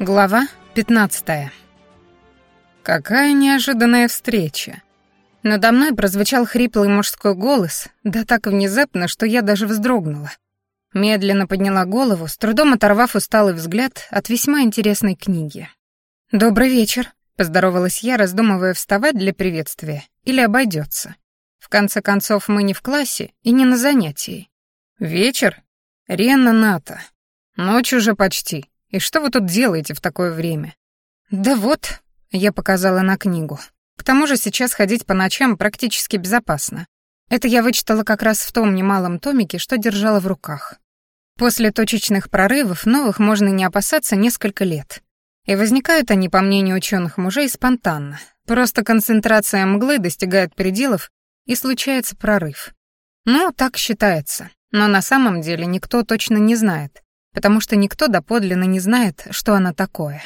Глава 15. Какая неожиданная встреча. Надо мной прозвучал хриплый мужской голос, да так внезапно, что я даже вздрогнула. Медленно подняла голову, с трудом оторвав усталый взгляд от весьма интересной книги. «Добрый вечер», — поздоровалась я, раздумывая вставать для приветствия или обойдется. В конце концов, мы не в классе и не на занятии. «Вечер? Рена Ната. Ночь уже почти», и что вы тут делаете в такое время? Да вот, я показала на книгу. К тому же сейчас ходить по ночам практически безопасно. Это я вычитала как раз в том немалом томике, что держала в руках. После точечных прорывов новых можно не опасаться несколько лет. И возникают они, по мнению ученых мужей, спонтанно. Просто концентрация мглы достигает пределов, и случается прорыв. Ну, так считается. Но на самом деле никто точно не знает, потому что никто доподлинно не знает, что она такое.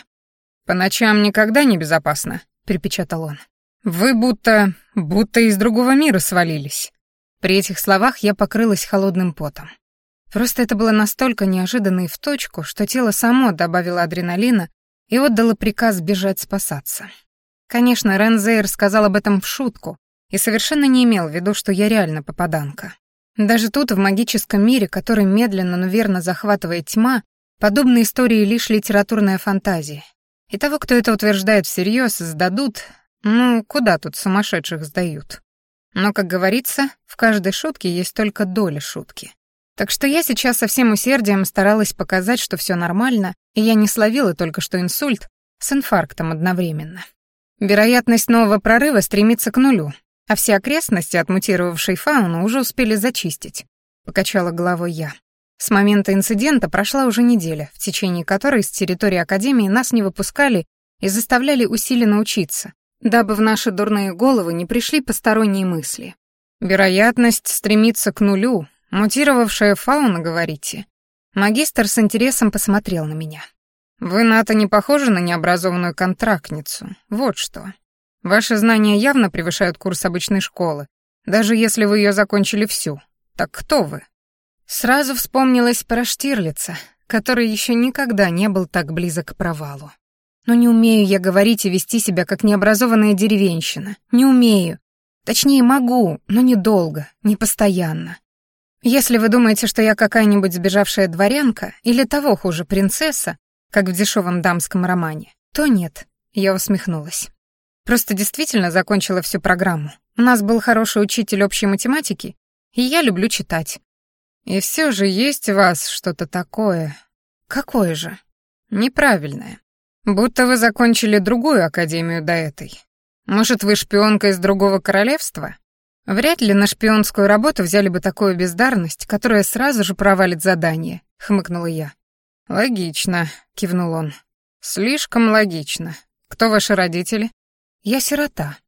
«По ночам никогда не безопасно», — припечатал он. «Вы будто... будто из другого мира свалились». При этих словах я покрылась холодным потом. Просто это было настолько неожиданно и в точку, что тело само добавило адреналина и отдало приказ бежать спасаться. Конечно, Рензейр сказал об этом в шутку и совершенно не имел в виду, что я реально попаданка. Даже тут, в магическом мире, который медленно, но верно захватывает тьма, подобные истории лишь литературная фантазия. И того, кто это утверждает всерьез, сдадут, ну, куда тут сумасшедших сдают. Но, как говорится, в каждой шутке есть только доля шутки. Так что я сейчас со всем усердием старалась показать, что все нормально, и я не словила только что инсульт с инфарктом одновременно. Вероятность нового прорыва стремится к нулю, а все окрестности от мутировавшей фауны уже успели зачистить», — покачала головой я. С момента инцидента прошла уже неделя, в течение которой с территории Академии нас не выпускали и заставляли усиленно учиться, дабы в наши дурные головы не пришли посторонние мысли. «Вероятность стремится к нулю, мутировавшая фауна, говорите?» Магистр с интересом посмотрел на меня. «Вы, Ната, не похожи на необразованную контрактницу. Вот что. Ваши знания явно превышают курс обычной школы, даже если вы ее закончили всю. Так кто вы?» Сразу вспомнилась про Штирлица, который еще никогда не был так близок к провалу. «Но не умею я говорить и вести себя, как необразованная деревенщина. Не умею. Точнее, могу, но недолго, не постоянно. Если вы думаете, что я какая-нибудь сбежавшая дворянка или того хуже принцесса, как в дешевом дамском романе, то нет», — я усмехнулась. Просто действительно закончила всю программу. У нас был хороший учитель общей математики, и я люблю читать. И все же есть у вас что-то такое. Какое же? Неправильное. Будто вы закончили другую академию до этой. Может, вы шпионка из другого королевства? Вряд ли на шпионскую работу взяли бы такую бездарность, которая сразу же провалит задание, хмыкнула я. Логично, кивнул он. Слишком логично. Кто ваши родители? «Я сирота».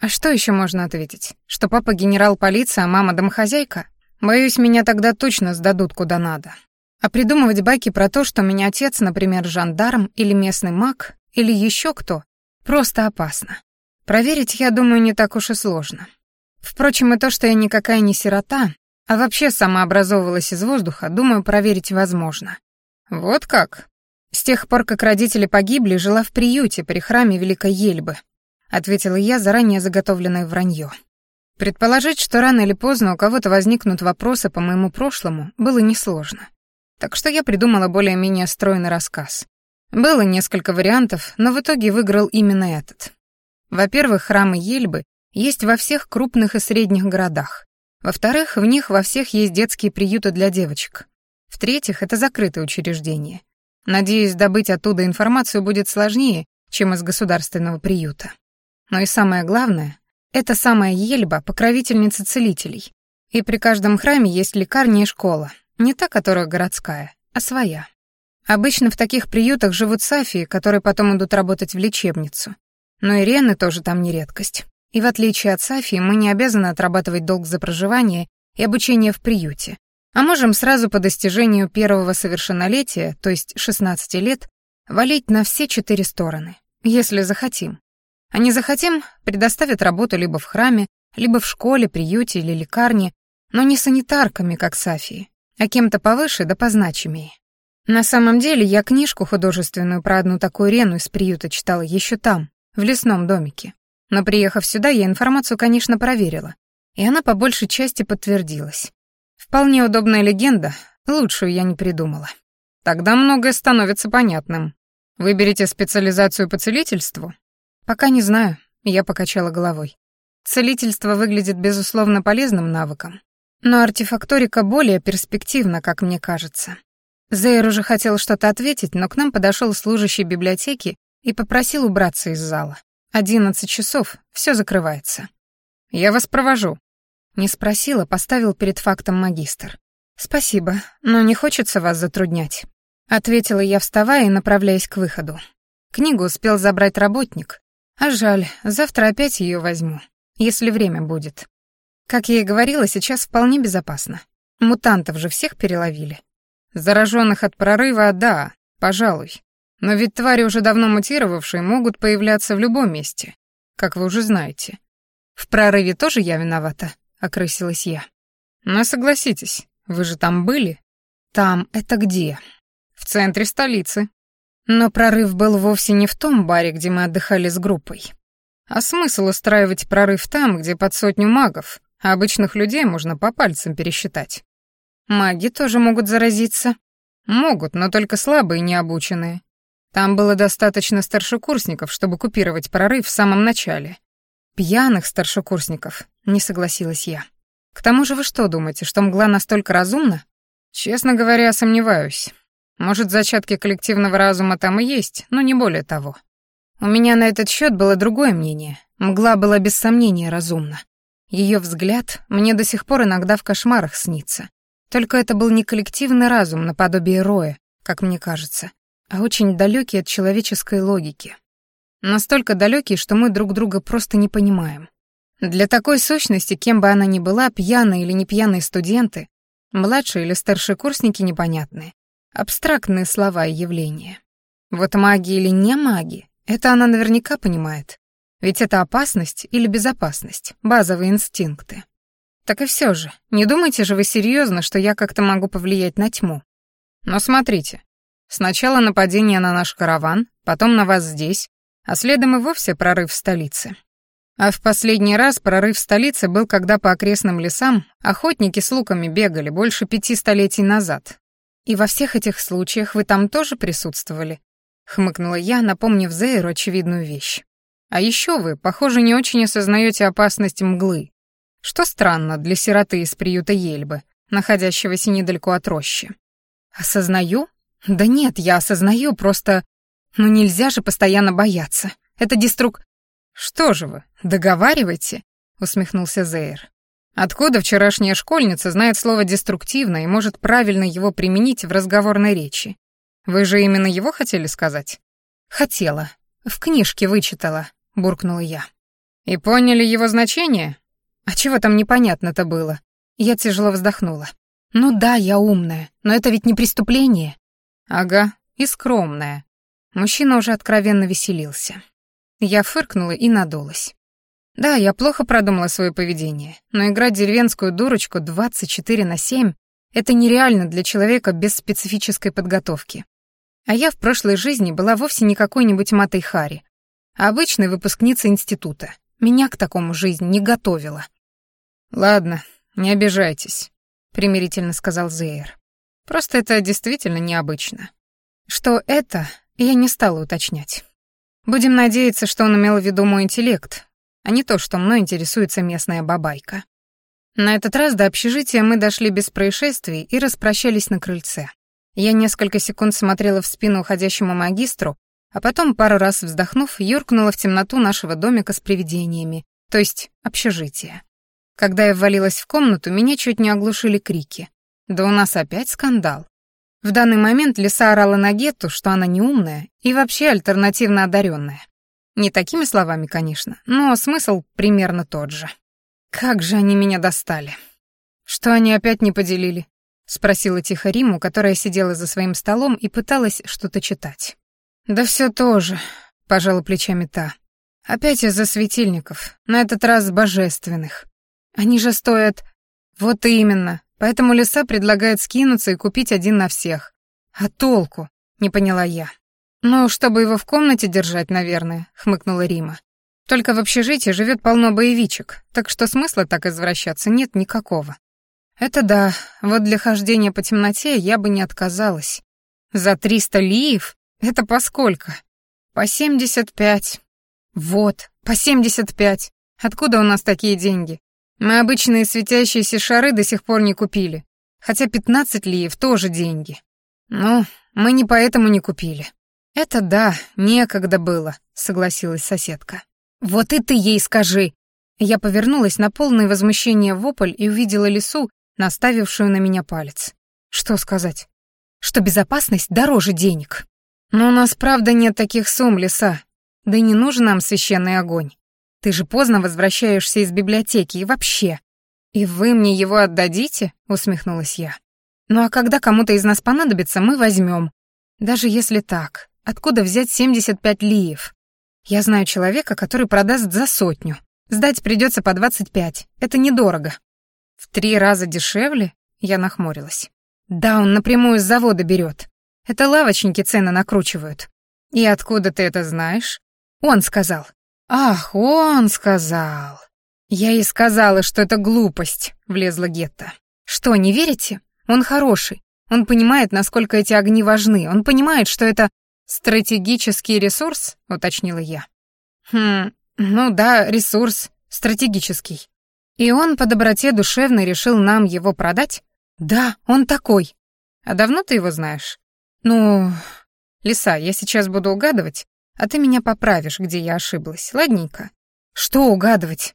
«А что еще можно ответить? Что папа генерал полиции, а мама домохозяйка? Боюсь, меня тогда точно сдадут куда надо. А придумывать байки про то, что меня отец, например, жандарм или местный маг, или еще кто, просто опасно. Проверить, я думаю, не так уж и сложно. Впрочем, и то, что я никакая не сирота, а вообще самообразовывалась из воздуха, думаю, проверить возможно. Вот как? С тех пор, как родители погибли, жила в приюте при храме Великой Ельбы, ответила я, заранее заготовленное вранье. Предположить, что рано или поздно у кого-то возникнут вопросы по моему прошлому, было несложно. Так что я придумала более-менее стройный рассказ. Было несколько вариантов, но в итоге выиграл именно этот. Во-первых, храмы Ельбы есть во всех крупных и средних городах. Во-вторых, в них во всех есть детские приюты для девочек. В-третьих, это закрытое учреждение. Надеюсь, добыть оттуда информацию будет сложнее, чем из государственного приюта. Но и самое главное, это самая Ельба — покровительница целителей. И при каждом храме есть лекарня и школа, не та, которая городская, а своя. Обычно в таких приютах живут сафии, которые потом идут работать в лечебницу. Но и рены тоже там не редкость. И в отличие от сафии, мы не обязаны отрабатывать долг за проживание и обучение в приюте, а можем сразу по достижению первого совершеннолетия, то есть 16 лет, валить на все четыре стороны, если захотим. А не захотим, предоставят работу либо в храме, либо в школе, приюте или лекарне, но не санитарками, как Сафии, а кем-то повыше да позначимее. На самом деле я книжку художественную про одну такую Рену из приюта читала еще там, в лесном домике. Но приехав сюда, я информацию, конечно, проверила, и она по большей части подтвердилась. Вполне удобная легенда, лучшую я не придумала. Тогда многое становится понятным. Выберите специализацию по целительству, Пока не знаю, я покачала головой. Целительство выглядит, безусловно, полезным навыком. Но артефакторика более перспективна, как мне кажется. Зейр уже хотел что-то ответить, но к нам подошел служащий библиотеки и попросил убраться из зала. Одиннадцать часов, все закрывается. «Я вас провожу». Не спросила, поставил перед фактом магистр. «Спасибо, но не хочется вас затруднять», — ответила я, вставая и направляясь к выходу. Книгу успел забрать работник, а «Жаль, завтра опять ее возьму, если время будет. Как я и говорила, сейчас вполне безопасно. Мутантов же всех переловили. Зараженных от прорыва, да, пожалуй. Но ведь твари, уже давно мутировавшие, могут появляться в любом месте, как вы уже знаете. В прорыве тоже я виновата», — окрысилась я. «Но согласитесь, вы же там были?» «Там — это где?» «В центре столицы», но прорыв был вовсе не в том баре, где мы отдыхали с группой. А смысл устраивать прорыв там, где под сотню магов, а обычных людей можно по пальцам пересчитать. Маги тоже могут заразиться. Могут, но только слабые и необученные. Там было достаточно старшекурсников, чтобы купировать прорыв в самом начале. Пьяных старшекурсников, не согласилась я. К тому же вы что думаете, что мгла настолько разумна? Честно говоря, сомневаюсь. Может, зачатки коллективного разума там и есть, но не более того. У меня на этот счет было другое мнение. Мгла была без сомнения разумна. Ее взгляд мне до сих пор иногда в кошмарах снится. Только это был не коллективный разум наподобие Роя, как мне кажется, а очень далекий от человеческой логики. Настолько далекий, что мы друг друга просто не понимаем. Для такой сущности, кем бы она ни была, пьяные или не пьяные студенты, младшие или старшие курсники непонятные, абстрактные слова и явления. Вот маги или не маги, это она наверняка понимает. Ведь это опасность или безопасность, базовые инстинкты. Так и все же, не думайте же вы серьезно, что я как-то могу повлиять на тьму. Но смотрите, сначала нападение на наш караван, потом на вас здесь, а следом и вовсе прорыв в столице. А в последний раз прорыв в столице был, когда по окрестным лесам охотники с луками бегали больше пяти столетий назад, и во всех этих случаях вы там тоже присутствовали?» — хмыкнула я, напомнив Зейру очевидную вещь. «А еще вы, похоже, не очень осознаете опасность мглы, что странно для сироты из приюта Ельбы, находящегося недалеко от рощи. «Осознаю? Да нет, я осознаю, просто... Ну нельзя же постоянно бояться. Это деструк...» «Что же вы, договаривайте?» — усмехнулся Зейр. Откуда вчерашняя школьница знает слово "деструктивно" и может правильно его применить в разговорной речи? Вы же именно его хотели сказать? Хотела. В книжке вычитала, буркнула я. И поняли его значение? А чего там непонятно-то было? Я тяжело вздохнула. Ну да, я умная, но это ведь не преступление. Ага, и скромная. Мужчина уже откровенно веселился. Я фыркнула и надулась. Да, я плохо продумала свое поведение, но играть деревенскую дурочку 24 на 7 — это нереально для человека без специфической подготовки. А я в прошлой жизни была вовсе не какой-нибудь Матой Хари, а обычной выпускницей института. Меня к такому жизнь не готовила. «Ладно, не обижайтесь», — примирительно сказал Зейер. «Просто это действительно необычно». Что это, я не стала уточнять. Будем надеяться, что он имел в виду мой интеллект, а не то, что мной интересуется местная бабайка. На этот раз до общежития мы дошли без происшествий и распрощались на крыльце. Я несколько секунд смотрела в спину уходящему магистру, а потом, пару раз вздохнув, юркнула в темноту нашего домика с привидениями, то есть общежития. Когда я ввалилась в комнату, меня чуть не оглушили крики. Да у нас опять скандал. В данный момент Лиса орала на Гетту, что она неумная и вообще альтернативно одаренная. Не такими словами, конечно, но смысл примерно тот же. Как же они меня достали. Что они опять не поделили? Спросила тихо Риму, которая сидела за своим столом и пыталась что-то читать. Да все тоже, пожала плечами та. Опять из-за светильников, на этот раз божественных. Они же стоят... Вот именно. Поэтому леса предлагает скинуться и купить один на всех. А толку? Не поняла я. «Ну, чтобы его в комнате держать, наверное», — хмыкнула Рима. «Только в общежитии живет полно боевичек, так что смысла так извращаться нет никакого». «Это да, вот для хождения по темноте я бы не отказалась. За триста лиев? Это по сколько? По семьдесят пять. Вот, по семьдесят пять. Откуда у нас такие деньги? Мы обычные светящиеся шары до сих пор не купили. Хотя пятнадцать лиев тоже деньги. Ну, мы не поэтому не купили. «Это да, некогда было», — согласилась соседка. «Вот и ты ей скажи!» Я повернулась на полное возмущение вопль и увидела лису, наставившую на меня палец. «Что сказать?» «Что безопасность дороже денег». «Но у нас правда нет таких сумм, лиса. Да и не нужен нам священный огонь. Ты же поздно возвращаешься из библиотеки и вообще...» «И вы мне его отдадите?» — усмехнулась я. «Ну а когда кому-то из нас понадобится, мы возьмем. Даже если так, Откуда взять 75 лиев? Я знаю человека, который продаст за сотню. Сдать придется по 25. Это недорого. В три раза дешевле? Я нахмурилась. Да, он напрямую с завода берет. Это лавочники цены накручивают. И откуда ты это знаешь? Он сказал. Ах, он сказал. Я и сказала, что это глупость, влезла Гетта. Что, не верите? Он хороший. Он понимает, насколько эти огни важны. Он понимает, что это «Стратегический ресурс?» — уточнила я. «Хм, ну да, ресурс, стратегический. И он по доброте душевной решил нам его продать? Да, он такой. А давно ты его знаешь? Ну, Лиса, я сейчас буду угадывать, а ты меня поправишь, где я ошиблась, ладненько? Что угадывать?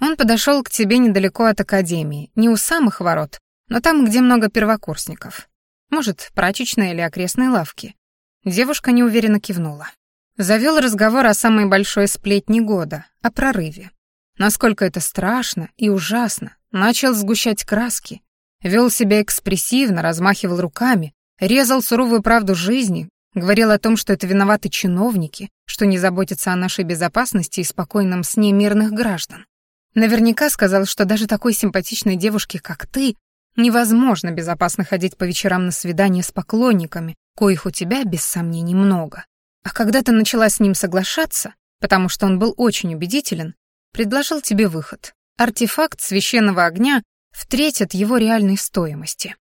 Он подошел к тебе недалеко от академии, не у самых ворот, но там, где много первокурсников. Может, прачечная или окрестные лавки. Девушка неуверенно кивнула. Завел разговор о самой большой сплетне года, о прорыве. Насколько это страшно и ужасно. Начал сгущать краски. Вел себя экспрессивно, размахивал руками, резал суровую правду жизни, говорил о том, что это виноваты чиновники, что не заботятся о нашей безопасности и спокойном сне мирных граждан. Наверняка сказал, что даже такой симпатичной девушке, как ты, невозможно безопасно ходить по вечерам на свидания с поклонниками, коих у тебя, без сомнений, много. А когда ты начала с ним соглашаться, потому что он был очень убедителен, предложил тебе выход. Артефакт священного огня в треть от его реальной стоимости.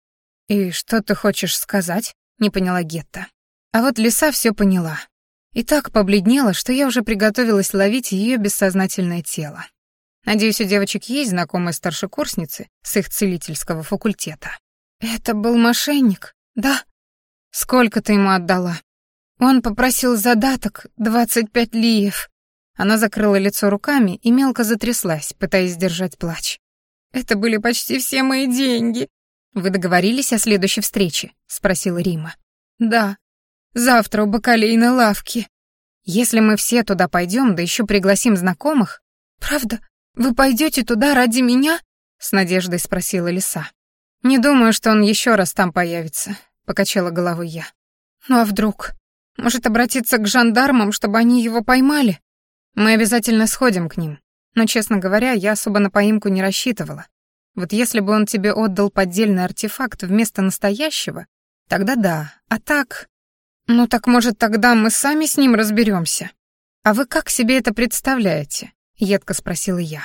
«И что ты хочешь сказать?» — не поняла Гетта. А вот лиса все поняла. И так побледнела, что я уже приготовилась ловить ее бессознательное тело. Надеюсь, у девочек есть знакомые старшекурсницы с их целительского факультета. Это был мошенник, да? Сколько ты ему отдала?» «Он попросил задаток, двадцать пять лиев». Она закрыла лицо руками и мелко затряслась, пытаясь сдержать плач. «Это были почти все мои деньги». «Вы договорились о следующей встрече?» — спросила Рима. «Да. Завтра у бакалейной лавки». «Если мы все туда пойдем, да еще пригласим знакомых...» «Правда? Вы пойдете туда ради меня?» — с надеждой спросила Лиса. «Не думаю, что он еще раз там появится покачала головой я. «Ну а вдруг? Может, обратиться к жандармам, чтобы они его поймали? Мы обязательно сходим к ним. Но, честно говоря, я особо на поимку не рассчитывала. Вот если бы он тебе отдал поддельный артефакт вместо настоящего, тогда да. А так... Ну так, может, тогда мы сами с ним разберемся. А вы как себе это представляете?» — едко спросила я.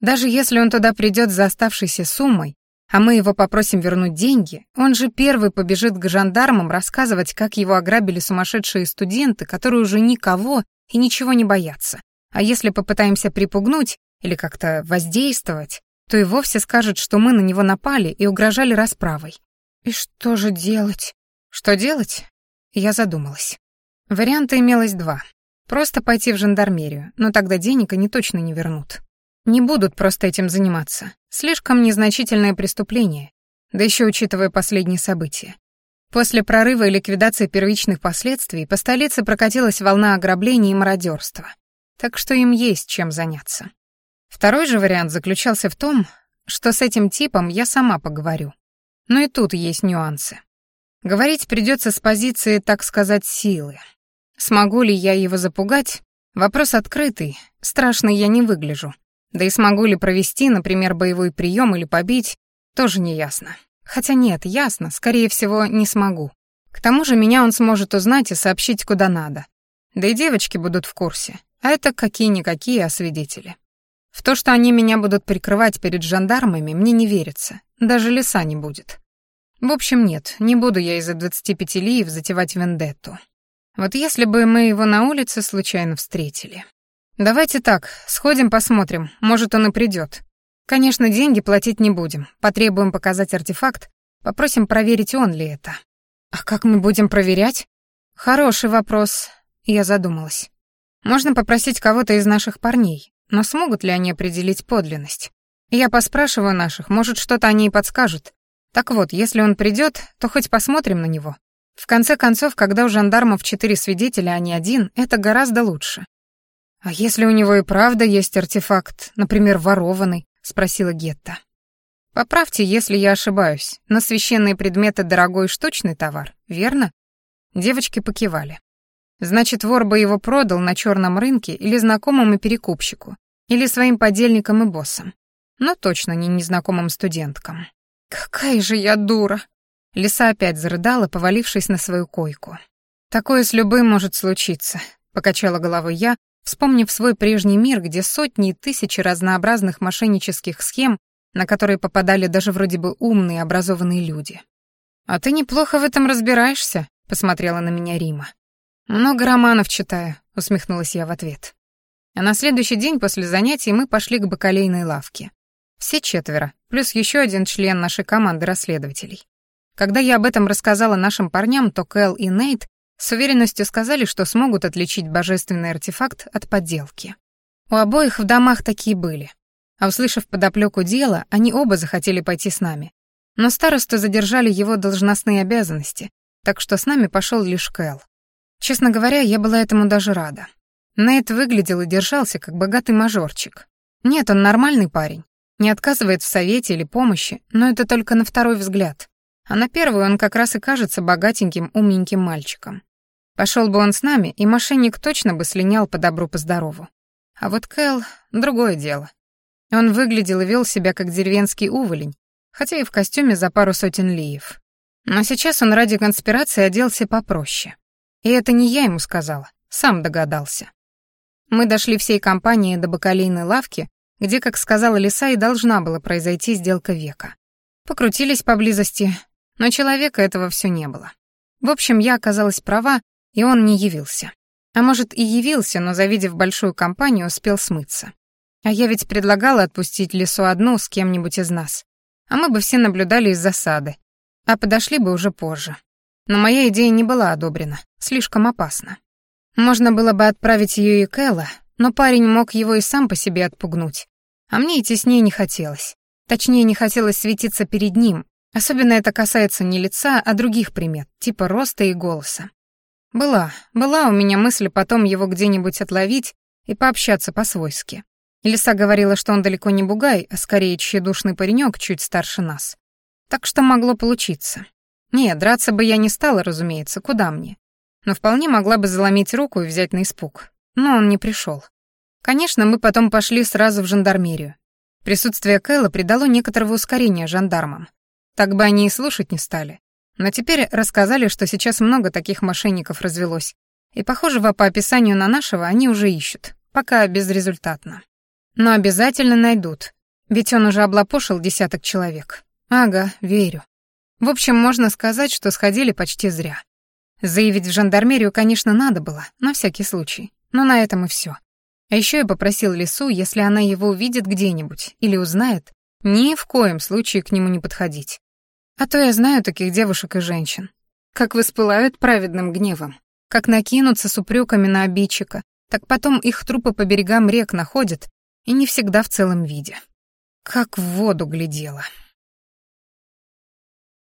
«Даже если он туда придет за оставшейся суммой, а мы его попросим вернуть деньги, он же первый побежит к жандармам рассказывать, как его ограбили сумасшедшие студенты, которые уже никого и ничего не боятся. А если попытаемся припугнуть или как-то воздействовать, то и вовсе скажет, что мы на него напали и угрожали расправой. И что же делать? Что делать? Я задумалась. Варианта имелось два. Просто пойти в жандармерию, но тогда денег они точно не вернут. не будут просто этим заниматься. Слишком незначительное преступление, да еще учитывая последние события. После прорыва и ликвидации первичных последствий по столице прокатилась волна ограблений и мародерства, так что им есть чем заняться. Второй же вариант заключался в том, что с этим типом я сама поговорю. Но и тут есть нюансы. Говорить придется с позиции, так сказать, силы. Смогу ли я его запугать? Вопрос открытый, Страшный я не выгляжу. Да и смогу ли провести, например, боевой прием или побить, тоже не ясно. Хотя нет, ясно, скорее всего, не смогу. К тому же меня он сможет узнать и сообщить куда надо. Да и девочки будут в курсе. А это какие-никакие, а свидетели. В то, что они меня будут прикрывать перед жандармами, мне не верится. Даже леса не будет. В общем, нет, не буду я из-за 25 лиев затевать вендетту. Вот если бы мы его на улице случайно встретили. «Давайте так, сходим посмотрим, может, он и придет. Конечно, деньги платить не будем, потребуем показать артефакт, попросим проверить, он ли это». «А как мы будем проверять?» «Хороший вопрос», — я задумалась. «Можно попросить кого-то из наших парней, но смогут ли они определить подлинность? Я поспрашиваю наших, может, что-то они и подскажут. Так вот, если он придет, то хоть посмотрим на него. В конце концов, когда у жандармов четыре свидетеля, а не один, это гораздо лучше. А «Если у него и правда есть артефакт, например, ворованный?» — спросила Гетта. «Поправьте, если я ошибаюсь. но священные предметы дорогой штучный товар, верно?» Девочки покивали. «Значит, вор бы его продал на черном рынке или знакомому перекупщику, или своим подельникам и боссам, но точно не незнакомым студенткам». «Какая же я дура!» Лиса опять зарыдала, повалившись на свою койку. «Такое с любым может случиться», — покачала головой я, Вспомнив свой прежний мир, где сотни и тысячи разнообразных мошеннических схем, на которые попадали даже вроде бы умные, образованные люди. «А ты неплохо в этом разбираешься», — посмотрела на меня Рима. «Много романов читаю», — усмехнулась я в ответ. А на следующий день после занятий мы пошли к бакалейной лавке. Все четверо, плюс еще один член нашей команды расследователей. Когда я об этом рассказала нашим парням, то Кэл и Нейт с уверенностью сказали, что смогут отличить божественный артефакт от подделки. У обоих в домах такие были. А услышав подоплеку дела, они оба захотели пойти с нами. Но старосту задержали его должностные обязанности, так что с нами пошел лишь Кэл. Честно говоря, я была этому даже рада. Нейт выглядел и держался, как богатый мажорчик. Нет, он нормальный парень, не отказывает в совете или помощи, но это только на второй взгляд. А на первый он как раз и кажется богатеньким, умненьким мальчиком. Пошел бы он с нами, и мошенник точно бы слинял по добру, по здорову. А вот Кэл — другое дело. Он выглядел и вел себя как деревенский уволень, хотя и в костюме за пару сотен лиев. Но сейчас он ради конспирации оделся попроще. И это не я ему сказала, сам догадался. Мы дошли всей компанией до бакалейной лавки, где, как сказала Лиса, и должна была произойти сделка века. Покрутились поблизости, но человека этого все не было. В общем, я оказалась права, и он не явился. А может, и явился, но, завидев большую компанию, успел смыться. А я ведь предлагала отпустить лесу одну с кем-нибудь из нас. А мы бы все наблюдали из засады. А подошли бы уже позже. Но моя идея не была одобрена. Слишком опасно. Можно было бы отправить ее и Кэлла, но парень мог его и сам по себе отпугнуть. А мне идти с ней не хотелось. Точнее, не хотелось светиться перед ним. Особенно это касается не лица, а других примет, типа роста и голоса. Была, была у меня мысль потом его где-нибудь отловить и пообщаться по-свойски. Лиса говорила, что он далеко не бугай, а скорее тщедушный паренек чуть старше нас. Так что могло получиться. Не, драться бы я не стала, разумеется, куда мне. Но вполне могла бы заломить руку и взять на испуг. Но он не пришел. Конечно, мы потом пошли сразу в жандармерию. Присутствие Кэлла придало некоторого ускорения жандармам. Так бы они и слушать не стали. Но Теперь рассказали, что сейчас много таких мошенников развелось. И, похожего по описанию на нашего они уже ищут. Пока безрезультатно. Но обязательно найдут. Ведь он уже облапошил десяток человек. Ага, верю. В общем, можно сказать, что сходили почти зря. Заявить в жандармерию, конечно, надо было, на всякий случай. Но на этом и все. А еще я попросил Лису, если она его увидит где-нибудь или узнает, ни в коем случае к нему не подходить. А то я знаю таких девушек и женщин. Как воспылают праведным гневом, как накинутся с упреками на обидчика, так потом их трупы по берегам рек находят, и не всегда в целом